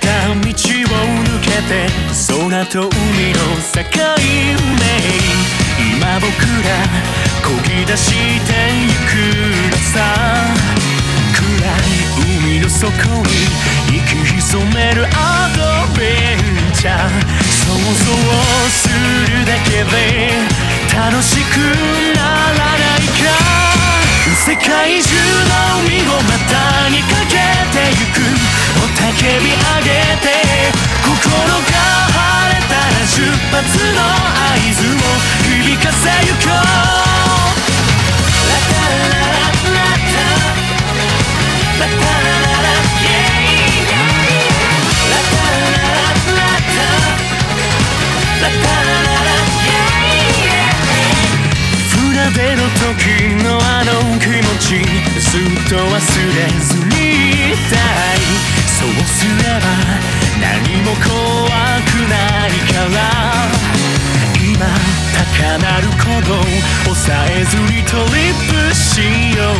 た道を抜けて空と海の境目今僕ら漕ぎ出してゆくのさ。暗い海の底に息潜めるアドベンチャー。想像するだけで楽しく出の時のあの気持ちずっと忘れずにいたい。そうすれば何も怖くないから。今高鳴る鼓動抑えずにトリップしよう。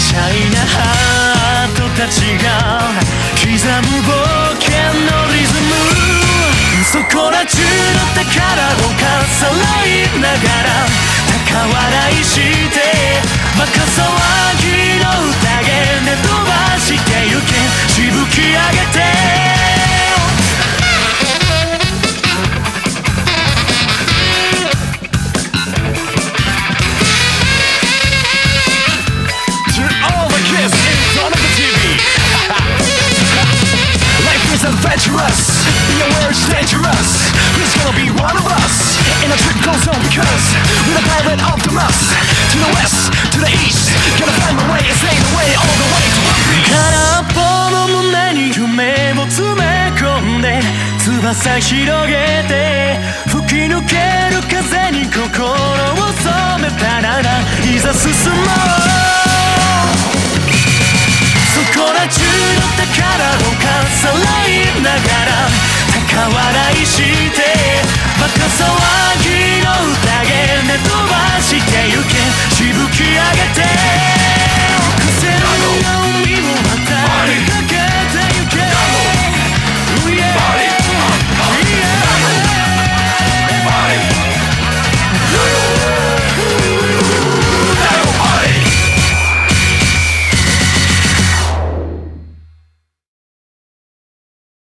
シャイなハート dangerous Who's gonna be one of us And the trip goes on because We're the pilot Optimus To the west, to the east Gonna find my way and stay the way All the way to One Piece 空っぽの胸に夢を詰め込んで翼広げて吹き抜ける風に心を染めたならいざ